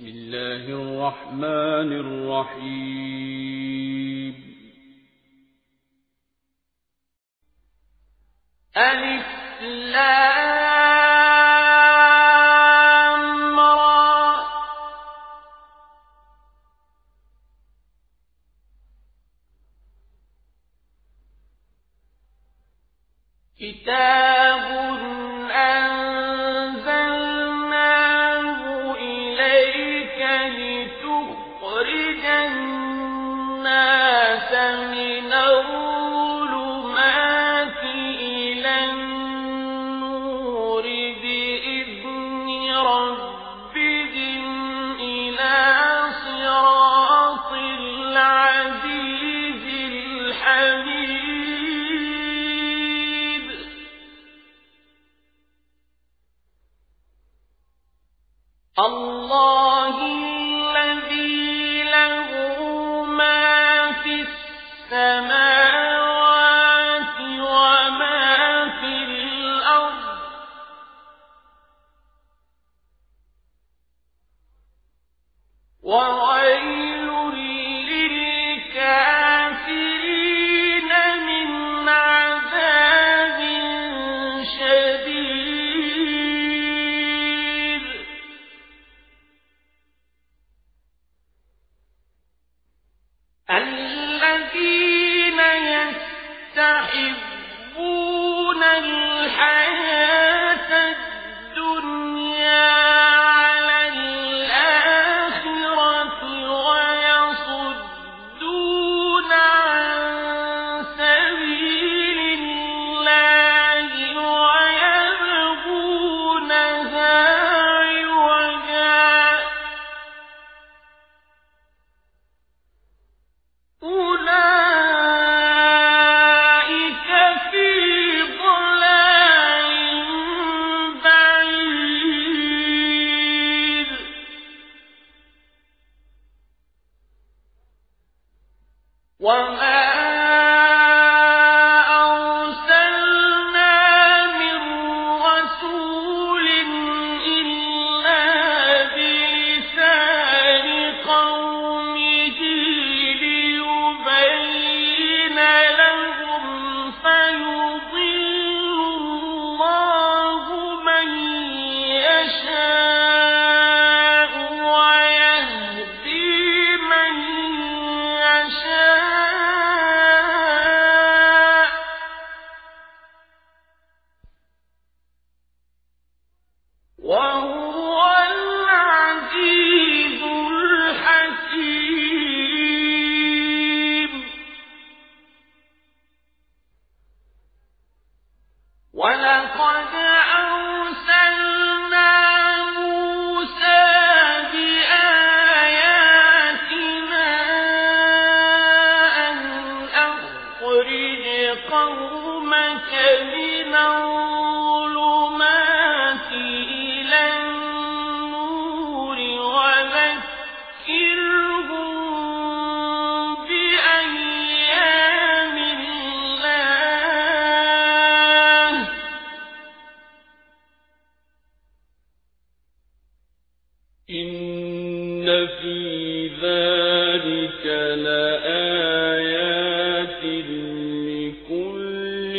بسم الله الرحمن الرحيم. ألف لا وَرَأَى إن في ذلك لآيات لكل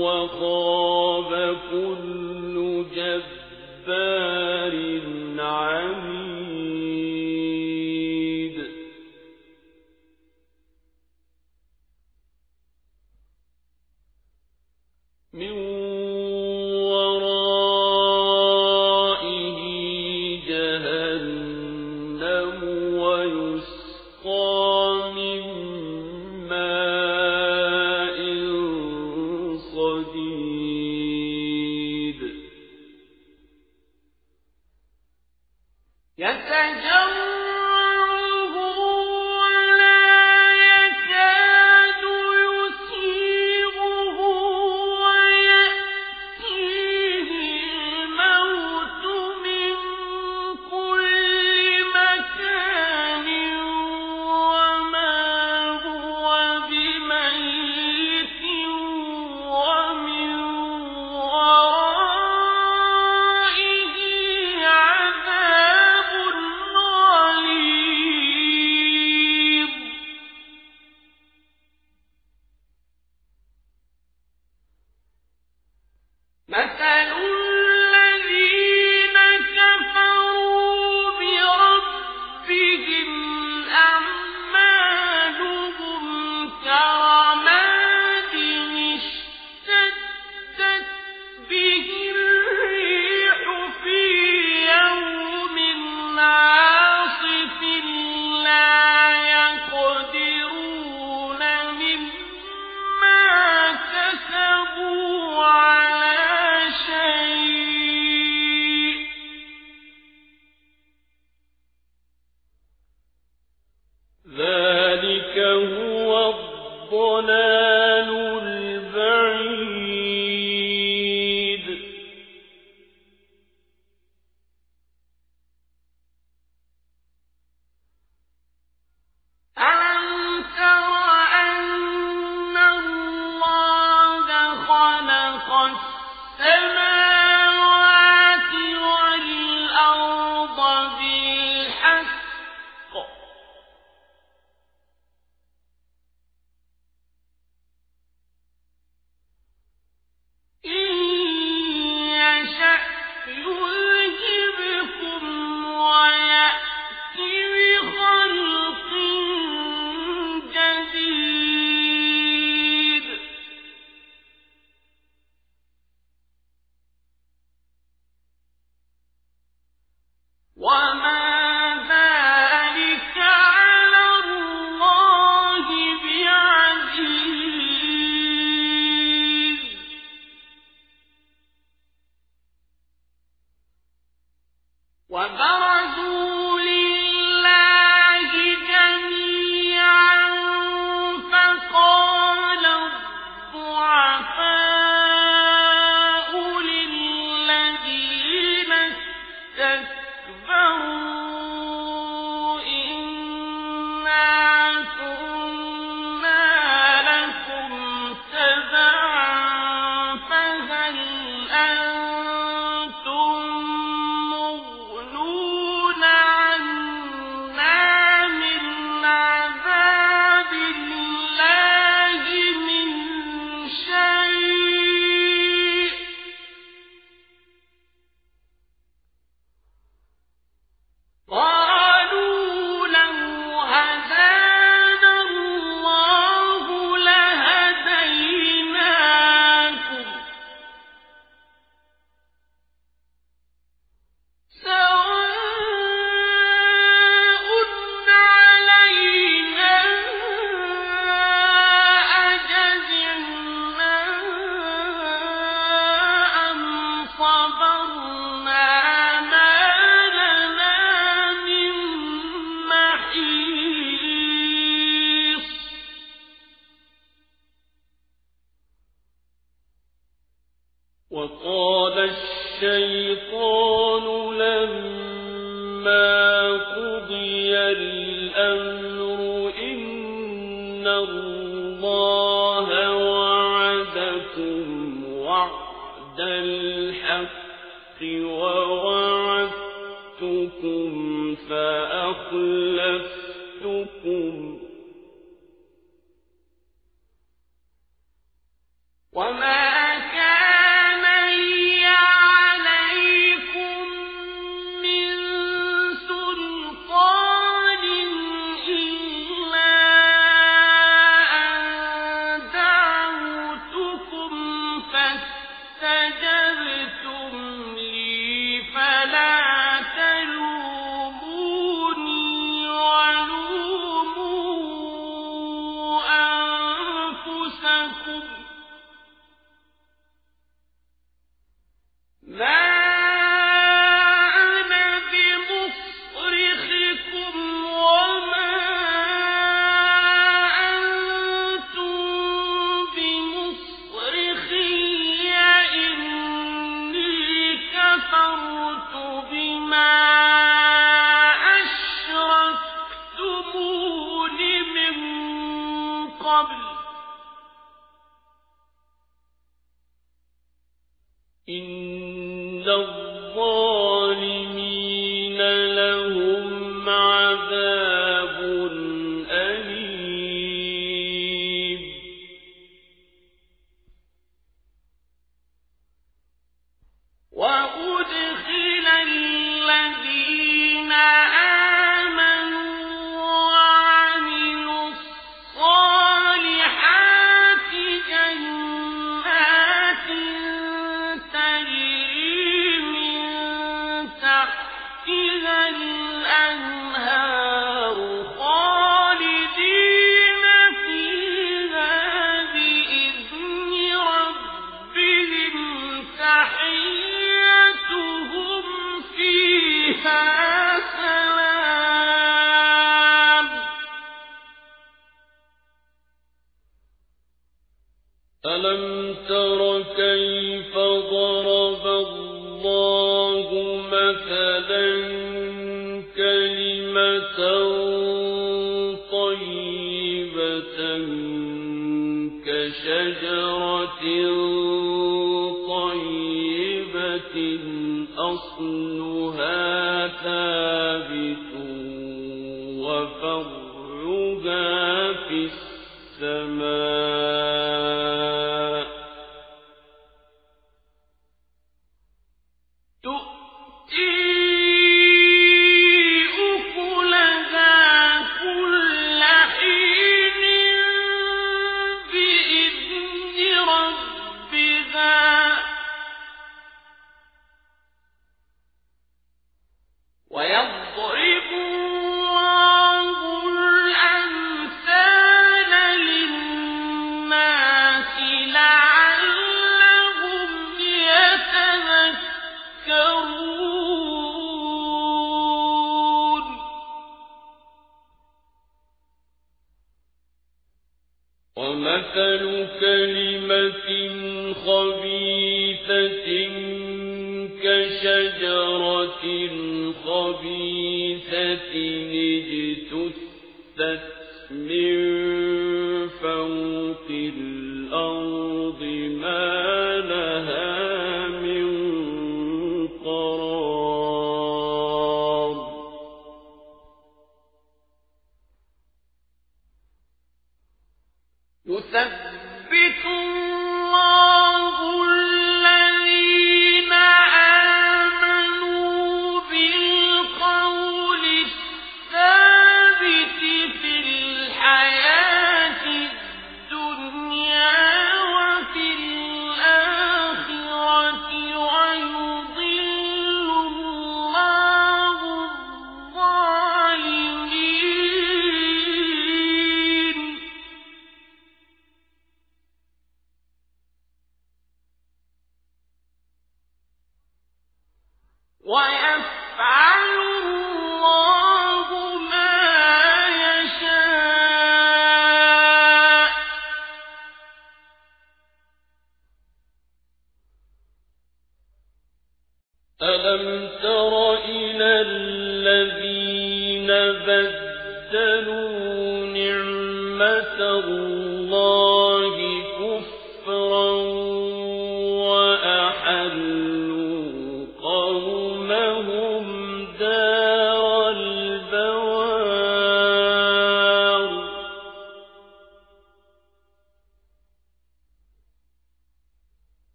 وخاب كل مثل شَجَرَةٍ طَيِّبَةٍ أَصْلُهَا ثَابِتٌ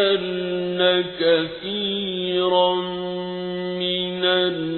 أضللن كثيرا من الناس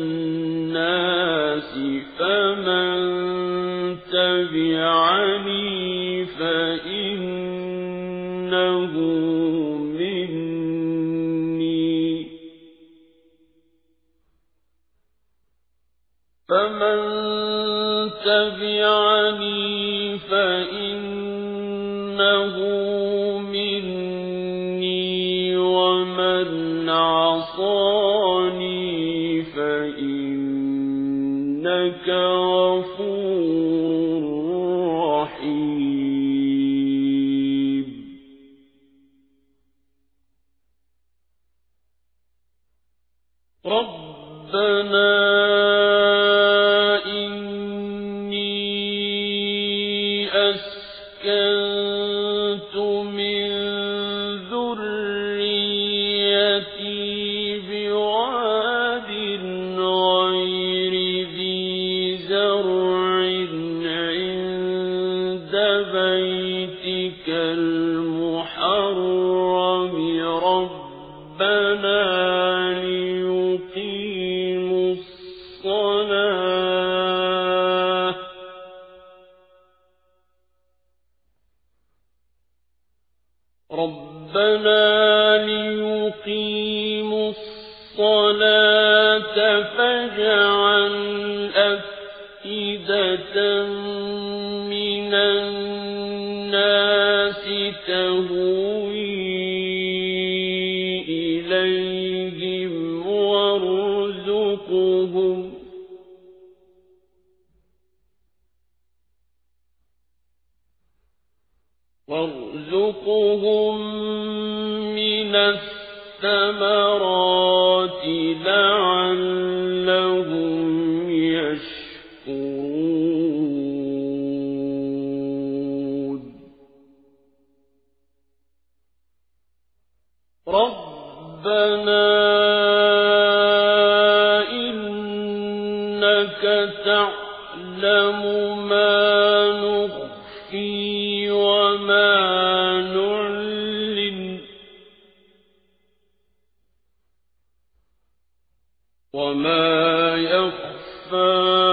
وما يخفى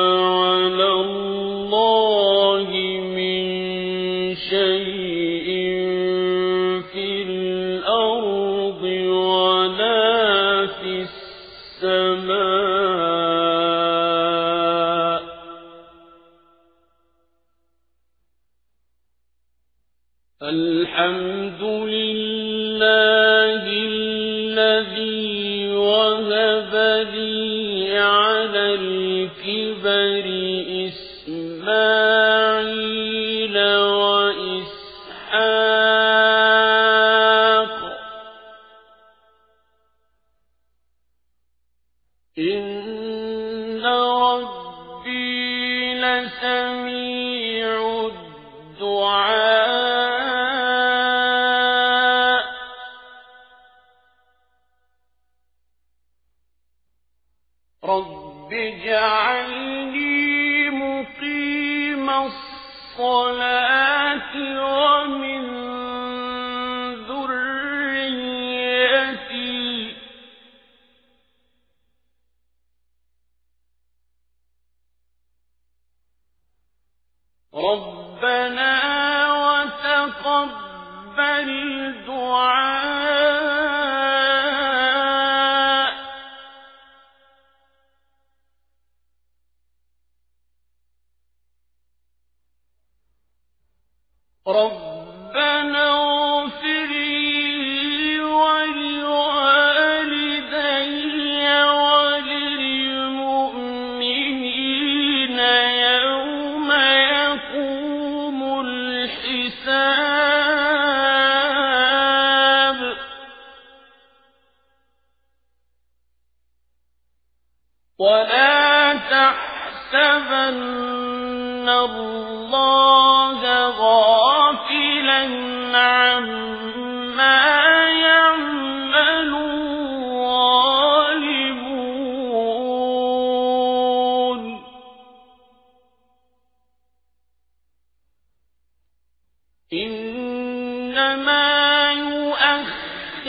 الكبر إسماعيل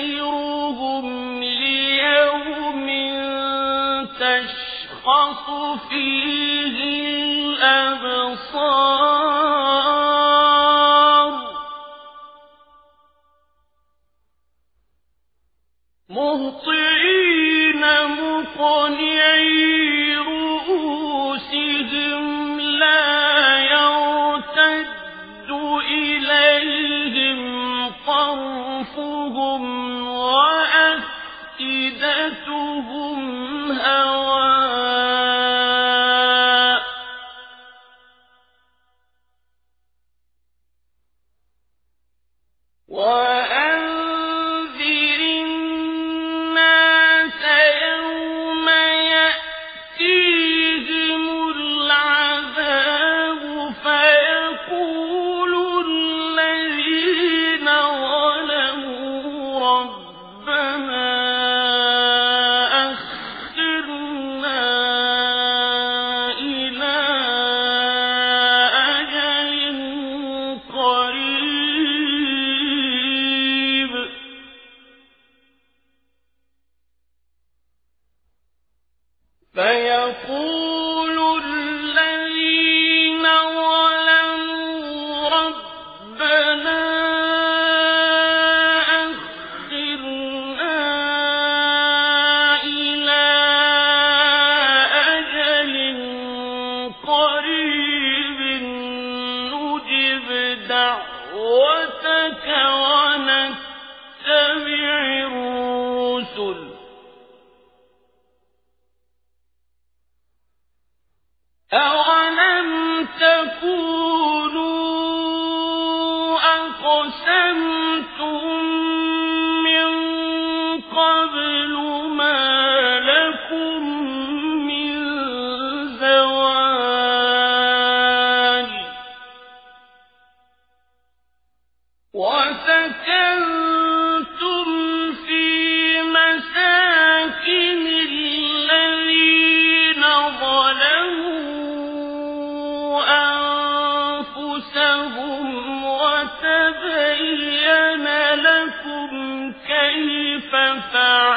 وَأَخِّرُهُمْ لِيَوْمٍ تَشْخَصُ فِيهِ الْأَبْصَارُ مُهْطِعِينَ مُقْنِعِي رُءُوسِهِمْ لَا يَرْتَدُّ إِلَيْهِمْ زادتهم هوى يقول حَتَّى